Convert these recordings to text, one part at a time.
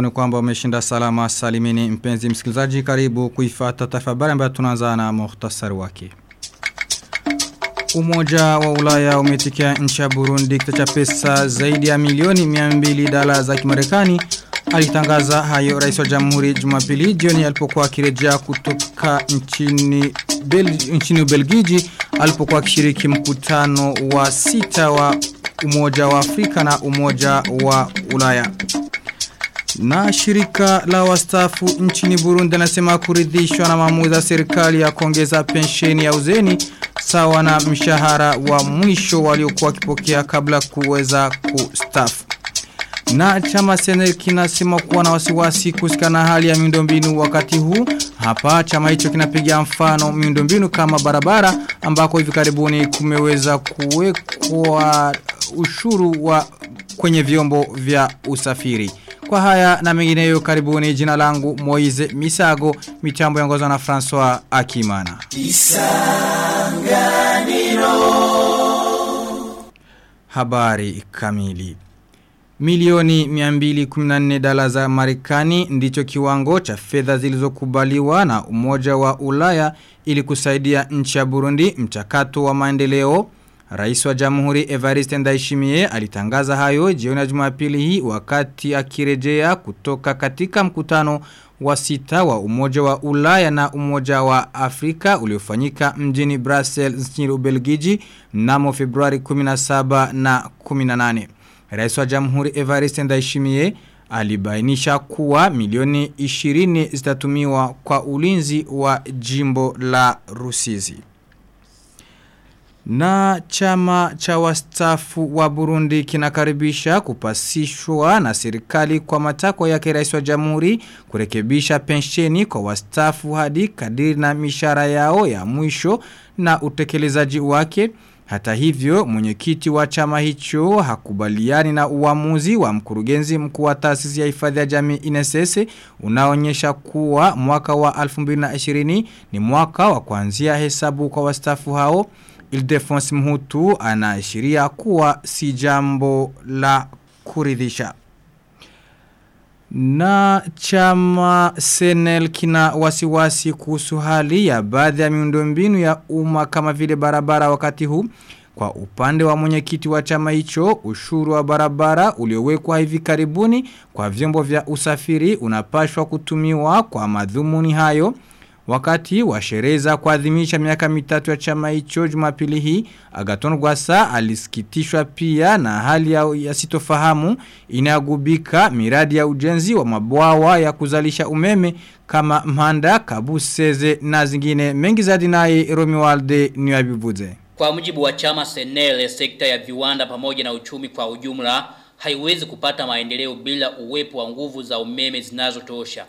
Yangu ni kwamba umeshinda salama salimini mpenzi msikilizaji karibu kuifata tafabari ambayo tunaanza na muhtasari wake. Umoja wa ulaya umetikia nchi ya Burundi kita cha pesa zaidi ya milioni 200 dala za kimarekani alitangaza hayo rais wa jamhuri jumapili jioni alipokuwa akirejea kutoka nchini, Bel, nchini Ubelgiji alipokuwa akishiriki mkutano wa sita wa umoja wa Afrika na umoja wa ulaya. Na shirika la wastafu nchini Burundi anasema kuridhishwa na maamuzi ya serikali ya kuongeza pensheni ya uzeni sawa na mshahara wa mwisho waliokuwa wakipokea kabla kuweza kustafu. Na chama senel kinasema kuwa na wasiwasi kusika na hali ya miundombinu wakati huu. Hapa chama hicho kinapiga mfano miundombinu kama barabara ambako hivi karibuni kumeweza kuwekwa ushuru wa kwenye vyombo vya usafiri. Kwa haya na mengineyo karibuni jina langu Moize Misago mitambo yangozwa na François Akimana. Isanganiro Habari kamili Milioni 214 dala za Marekani ndicho kiwango cha fedha zilizokubaliwa na Umoja wa Ulaya ili kusaidia nchi ya Burundi mchakato wa maendeleo. Rais wa Jamhuri Evariste Ndayishimiye alitangaza hayo jioni ya Jumapili hii wakati akirejea kutoka katika mkutano wa sita wa Umoja wa Ulaya na Umoja wa Afrika uliofanyika mjini Brussels nchini Ubelgiji mnamo Februari 17 na 18. Rais wa Jamhuri Evariste Ndayishimiye alibainisha kuwa milioni 20 zitatumiwa kwa ulinzi wa jimbo la Rusizi. Na chama cha wastafu wa Burundi kinakaribisha kupasishwa na serikali kwa matakwa yake rais wa jamhuri kurekebisha pensheni kwa wastafu hadi kadiri na mishara yao ya mwisho na utekelezaji wake. Hata hivyo mwenyekiti wa chama hicho hakubaliani na uamuzi wa mkurugenzi mkuu wa taasisi ya hifadhi ya jamii INSS unaonyesha kuwa mwaka wa 2020 ni mwaka wa kuanzia hesabu kwa wastafu hao. Ildefonsi Mhutu anaashiria kuwa si jambo la kuridhisha. Na chama Senel kina wasiwasi kuhusu hali ya baadhi ya miundombinu ya umma kama vile barabara wakati huu. Kwa upande wa mwenyekiti wa chama hicho, ushuru wa barabara uliowekwa hivi karibuni kwa vyombo vya usafiri unapashwa kutumiwa kwa madhumuni hayo. Wakati wa sherehe za kuadhimisha miaka mitatu ya chama hicho Jumapili hii, Agaton Gwasa alisikitishwa pia na hali ya, ya sitofahamu inagubika miradi ya ujenzi wa mabwawa ya kuzalisha umeme kama Manda, Kabuseze na zingine mengi zaidi naye Romualde Niwabivuze. Kwa mujibu wa chama Senele, sekta ya viwanda pamoja na uchumi kwa ujumla haiwezi kupata maendeleo bila uwepo wa nguvu za umeme zinazotosha.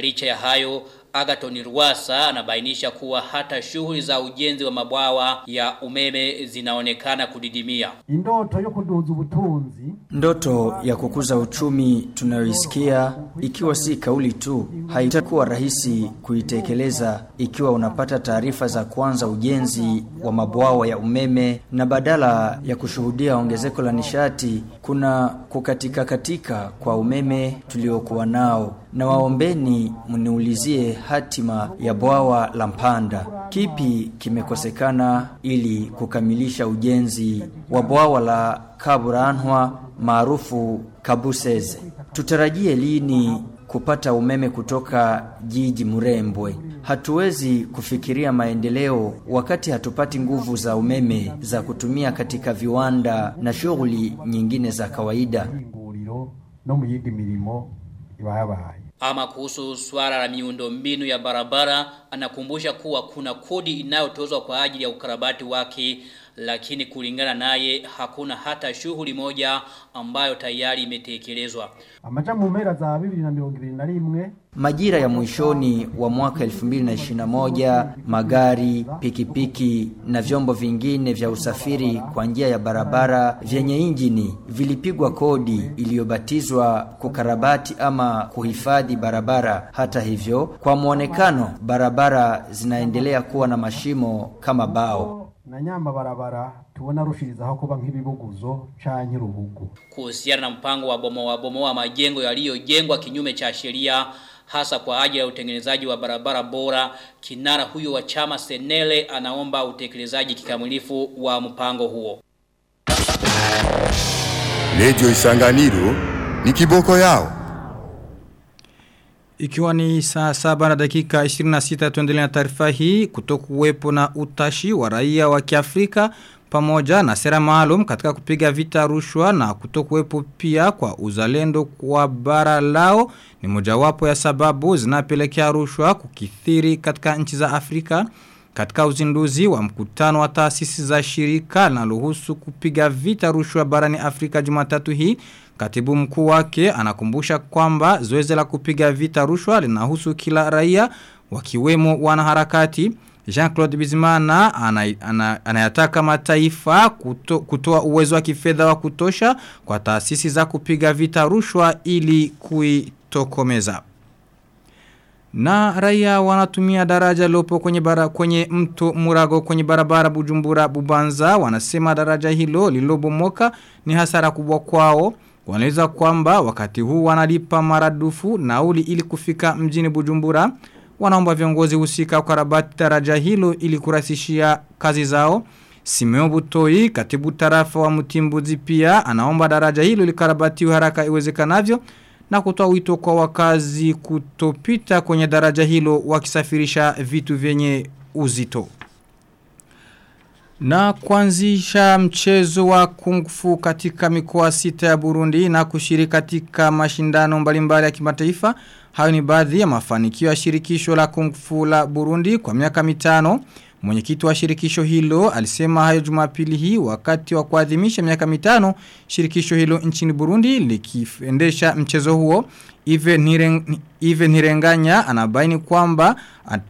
Licha ya hayo, Agaton Rwasa anabainisha kuwa hata shughuli za ujenzi wa mabwawa ya umeme zinaonekana kudidimia. Indoto yo kuduza ubutunzi Ndoto ya kukuza uchumi tunayoisikia ikiwa si kauli tu, haitakuwa rahisi kuitekeleza ikiwa unapata taarifa za kwanza ujenzi wa mabwawa ya umeme na badala ya kushuhudia ongezeko la nishati kuna kukatika katika kwa umeme tuliokuwa nao. Na waombeni mniulizie hatima ya bwawa la Mpanda. Kipi kimekosekana ili kukamilisha ujenzi wa bwawa la Kaburanhwa maarufu Kabuseze? Tutarajie lini kupata umeme kutoka jiji Murembwe? Hatuwezi kufikiria maendeleo wakati hatupati nguvu za umeme za kutumia katika viwanda na shughuli nyingine za kawaida. no mirimo Ama kuhusu swala la miundo mbinu ya barabara, anakumbusha kuwa kuna kodi inayotozwa kwa ajili ya ukarabati wake, lakini kulingana naye hakuna hata shughuli moja ambayo tayari imetekelezwa. amaja mu mpera za Majira ya mwishoni wa mwaka 2021 magari, pikipiki na vyombo vingine vya usafiri kwa njia ya barabara vyenye injini vilipigwa kodi iliyobatizwa kukarabati ama kuhifadhi barabara. Hata hivyo, kwa mwonekano barabara zinaendelea kuwa na mashimo kama bao. Na nyama barabara tubona rushirizaho kuba nk'ibibuguzo canke urubugu kuhusiana na mpango wa bomo bomoa wa majengo yaliyojengwa kinyume cha sheria hasa kwa ajili ya utengenezaji wa barabara bora kinara huyo wa chama Senele anaomba utekelezaji kikamilifu wa mpango huo Radio Isanganiro ni kiboko yao. Ikiwa ni saa saba na dakika 26 tuendelea na taarifa hii kutokuwepo na utashi wa raia wa Kiafrika pamoja na sera maalum katika kupiga vita rushwa na kutokuwepo pia kwa uzalendo kwa bara lao. Ni mojawapo ya sababu zinapelekea rushwa kukithiri katika nchi za Afrika katika uzinduzi wa mkutano wa taasisi za shirika linalohusu kupiga vita rushwa barani Afrika Jumatatu hii Katibu mkuu wake anakumbusha kwamba zoezi la kupiga vita rushwa linahusu kila raia wakiwemo wanaharakati. Jean-Claude Bizimana anayataka ana, mataifa kuto, kutoa uwezo wa kifedha wa kutosha kwa taasisi za kupiga vita rushwa ili kuitokomeza. Na raia wanatumia daraja lopo kwenye, bara, kwenye mto murago kwenye barabara bujumbura bubanza wanasema daraja hilo lilobomoka ni hasara kubwa kwao. wanaweza kwamba wakati huu wanalipa maradufu nauli ili kufika mjini Bujumbura. Wanaomba viongozi husika kukarabati daraja hilo ili kurahisishia kazi zao. Simeo Butoi, katibu tarafa wa Mutimbuzi pia, anaomba daraja hilo likarabatiwe haraka iwezekanavyo na kutoa wito kwa wakazi kutopita kwenye daraja hilo wakisafirisha vitu vyenye uzito. Na kuanzisha mchezo wa kung fu katika mikoa sita ya Burundi na kushiriki katika mashindano mbalimbali ya kimataifa. Hayo ni baadhi ya mafanikio ya shirikisho la kung fu la Burundi kwa miaka mitano. Mwenyekiti wa shirikisho hilo alisema hayo Jumapili hii wakati wa kuadhimisha miaka mitano shirikisho hilo nchini Burundi likiendesha mchezo huo. Ive, nireng, Ive Nirenganya anabaini kwamba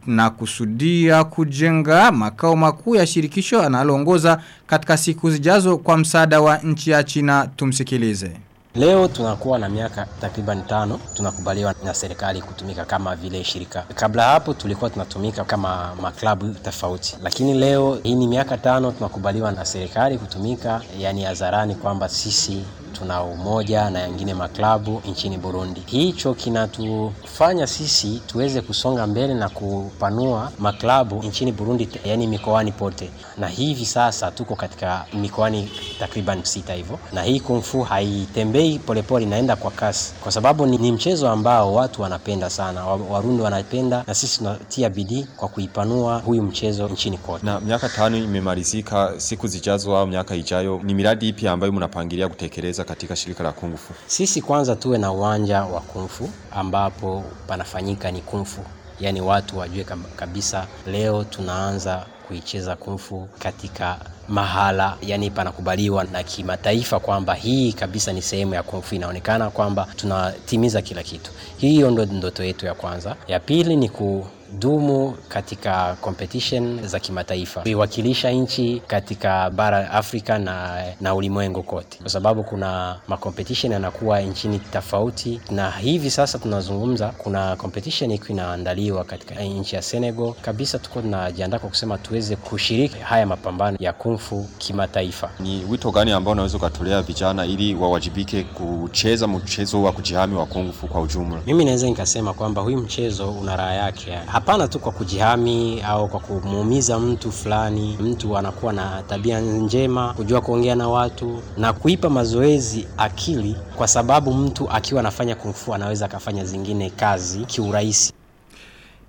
anakusudia kujenga makao makuu ya shirikisho analoongoza katika siku zijazo kwa msaada wa nchi ya China tumsikilize. Leo tunakuwa na miaka takriban tano tunakubaliwa na serikali kutumika kama vile shirika. Kabla hapo tulikuwa tunatumika kama maklabu tofauti, lakini leo hii ni miaka tano tunakubaliwa na serikali kutumika, yani hadharani kwamba sisi tuna umoja na yengine maklabu nchini Burundi. Hicho kinatufanya sisi tuweze kusonga mbele na kupanua maklabu nchini Burundi, yani mikoani pote, na hivi sasa tuko katika mikoani takriban sita hivyo, na hii kung fu haitembei polepole, inaenda kwa kasi, kwa sababu ni, ni mchezo ambao watu wanapenda sana, Warundi wanapenda, na sisi tunatia bidii kwa kuipanua huyu mchezo nchini kote. Na miaka tano imemalizika, siku zijazo au miaka ijayo, ni miradi ipi ambayo mnapangilia kutekeleza katika shirika la kung fu? Sisi kwanza tuwe na uwanja wa kung fu ambapo panafanyika ni kung fu, yaani watu wajue kabisa leo tunaanza kuicheza kung fu katika mahala yani panakubaliwa na kimataifa kwamba hii kabisa ni sehemu ya kung fu, inaonekana kwamba tunatimiza kila kitu. Hiyo ndo ndoto yetu ya kwanza. Ya pili ni ku dumu katika competition za kimataifa, kuiwakilisha nchi katika bara Afrika na, na ulimwengu kote, kwa sababu kuna macompetition yanakuwa nchini tofauti, na hivi sasa tunazungumza, kuna competition iko inaandaliwa katika nchi ya Senegal kabisa. Tuko tunajiandaa kwa kusema tuweze kushiriki haya mapambano ya kung fu kimataifa. Ni wito gani ambao unaweza ukatolea vijana ili wawajibike kucheza mchezo wa kujihami wa kungfu kwa ujumla? Mimi naweza nikasema kwamba huyu mchezo una raha yake hapana tu kwa kujihami au kwa kumuumiza mtu fulani. Mtu anakuwa na tabia njema, kujua kuongea na watu na kuipa mazoezi akili, kwa sababu mtu akiwa anafanya kungfu anaweza akafanya zingine kazi kiurahisi.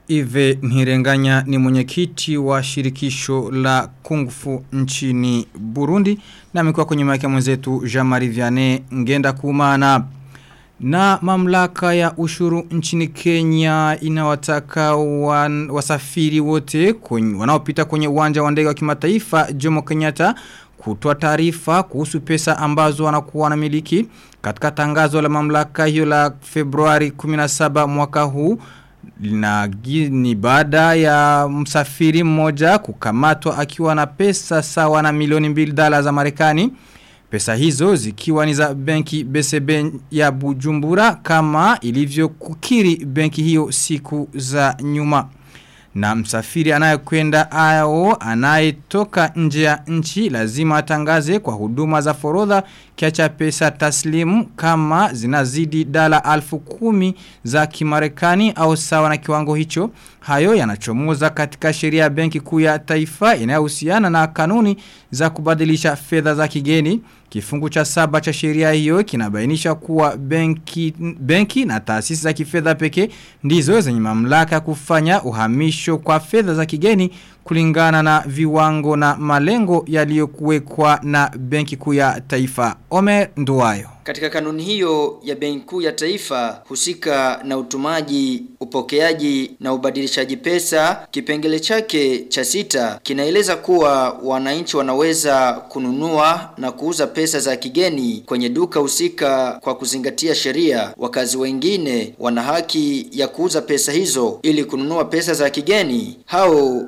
Ive Nirenganya ni mwenyekiti wa shirikisho la kungfu nchini Burundi na amekuwa kwenye maiki mwenzetu Jean-Marie Vianney ngenda kumana. Na mamlaka ya ushuru nchini Kenya inawataka wan, wasafiri wote kwenye, wanaopita kwenye uwanja wa ndege wa kimataifa Jomo Kenyatta kutoa taarifa kuhusu pesa ambazo wanakuwa wanamiliki katika tangazo la mamlaka hiyo la Februari 17 mwaka huu na ni baada ya msafiri mmoja kukamatwa akiwa na pesa sawa na milioni mbili dola za Marekani. Pesa hizo zikiwa ni za benki BCB ya Bujumbura kama ilivyo kukiri benki hiyo siku za nyuma. na msafiri anayekwenda ao anayetoka nje ya nchi lazima atangaze kwa huduma za forodha kiacha pesa taslimu kama zinazidi dala alfu kumi za kimarekani au sawa na kiwango hicho. Hayo yanachomoza katika sheria ya benki kuu ya taifa inayohusiana na kanuni za kubadilisha fedha za kigeni. Kifungu cha saba cha sheria hiyo kinabainisha kuwa benki, benki na taasisi za kifedha pekee ndizo zenye mamlaka kufanya uhamisho kwa fedha za kigeni kulingana na viwango na malengo yaliyokuwekwa na benki kuu ya taifa. Omer Nduwayo. Katika kanuni hiyo ya Benki Kuu ya Taifa husika na utumaji, upokeaji na ubadilishaji pesa, kipengele chake cha sita kinaeleza kuwa wananchi wanaweza kununua na kuuza pesa za kigeni kwenye duka husika kwa kuzingatia sheria. Wakazi wengine wana haki ya kuuza pesa hizo ili kununua pesa za kigeni. Hao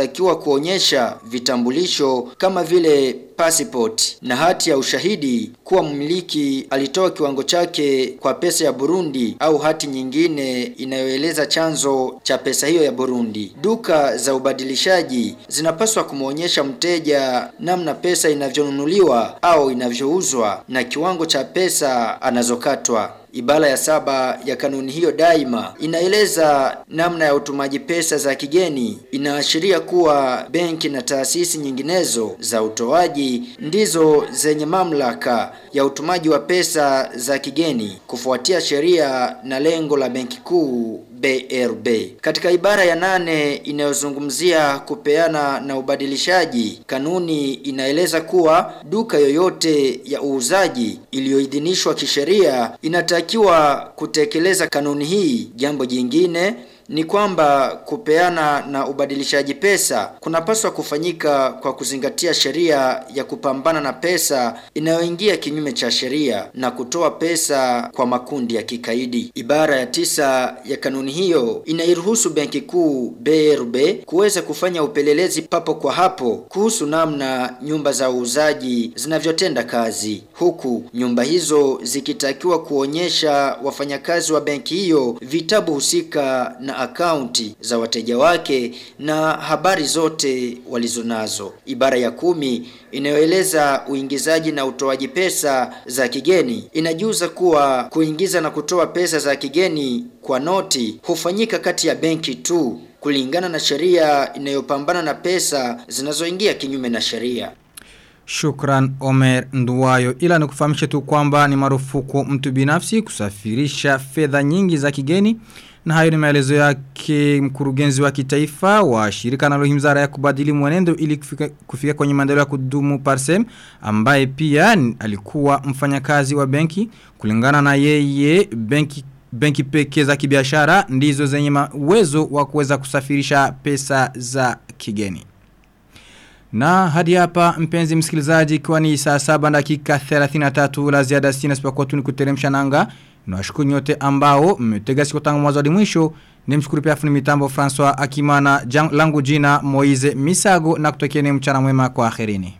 wanatakiwa kuonyesha vitambulisho kama vile passport na hati ya ushahidi kuwa mmiliki alitoa kiwango chake kwa pesa ya Burundi au hati nyingine inayoeleza chanzo cha pesa hiyo ya Burundi. Duka za ubadilishaji zinapaswa kumwonyesha mteja namna pesa inavyonunuliwa au inavyouzwa na kiwango cha pesa anazokatwa. Ibara ya saba ya kanuni hiyo daima inaeleza namna ya utumaji pesa za kigeni. Inaashiria kuwa benki na taasisi nyinginezo za utoaji ndizo zenye mamlaka ya utumaji wa pesa za kigeni kufuatia sheria na lengo la benki kuu BRB. Katika ibara ya nane inayozungumzia kupeana na ubadilishaji, kanuni inaeleza kuwa duka yoyote ya uuzaji iliyoidhinishwa kisheria inatakiwa kutekeleza kanuni hii. Jambo jingine ni kwamba kupeana na ubadilishaji pesa kunapaswa kufanyika kwa kuzingatia sheria ya kupambana na pesa inayoingia kinyume cha sheria na kutoa pesa kwa makundi ya kikaidi. Ibara ya tisa ya kanuni hiyo inairuhusu Benki Kuu BRB kuweza kufanya upelelezi papo kwa hapo kuhusu namna nyumba za uuzaji zinavyotenda kazi, huku nyumba hizo zikitakiwa kuonyesha wafanyakazi wa benki hiyo vitabu husika na akaunti za wateja wake na habari zote walizonazo. Ibara ya kumi inayoeleza uingizaji na utoaji pesa za kigeni inajuza kuwa kuingiza na kutoa pesa za kigeni kwa noti hufanyika kati ya benki tu kulingana na sheria inayopambana na pesa zinazoingia kinyume na sheria. Shukran Omer Nduwayo ila nikufahamishe tu kwamba ni marufuku mtu binafsi kusafirisha fedha nyingi za kigeni na hayo ni maelezo yake mkurugenzi wa kitaifa wa shirika nalohimizara ya kubadili mwenendo ili kufika, kufika kwenye maendeleo ya kudumu Parsem ambaye pia alikuwa mfanyakazi wa benki kulingana na yeye benki benki pekee za kibiashara ndizo zenye uwezo wa kuweza kusafirisha pesa za kigeni. Na hadi hapa mpenzi msikilizaji kwa ni saa 7 dakika 33 la ziada sina sipakuwa tu ni kuteremsha nanga. Nawashukuru nyote ambao mmetega siku tangu mwanzo hadi mwisho. Nimshukuru pia fundi mitambo François Akimana, jang, langu jina Moize Misago na kutokieni mchana mwema kwa akhirini.